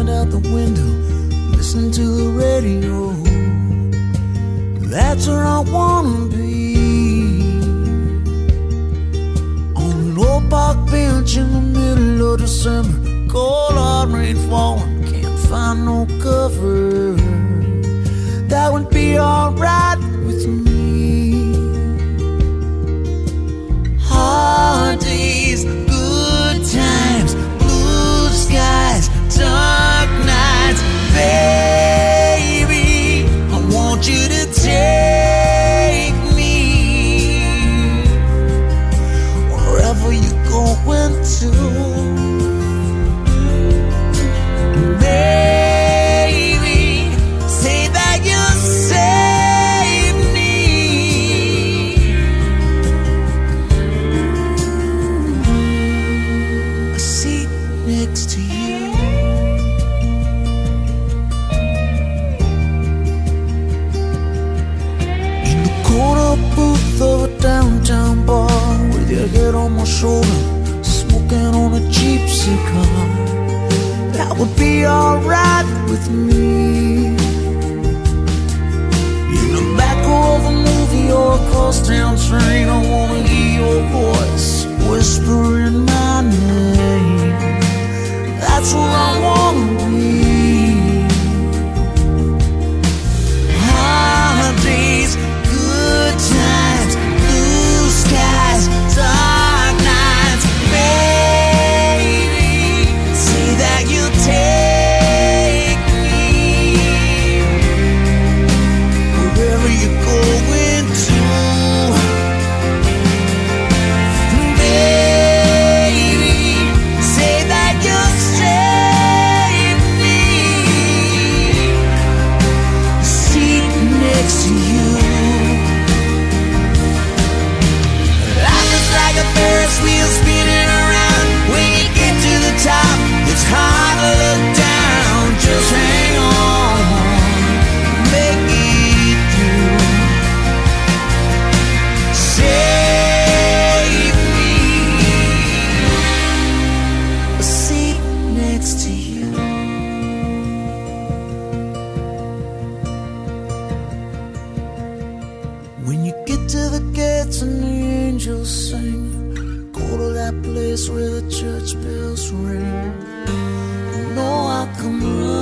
head out the window, listening to the radio. That's where I wanna be. On an old park bench in the middle of December, cold hard rain falling, can't find no cover. be alright with me. In the back of a movie or a cross town train, I wanna hear. that place where the church bells ring. You know I come running.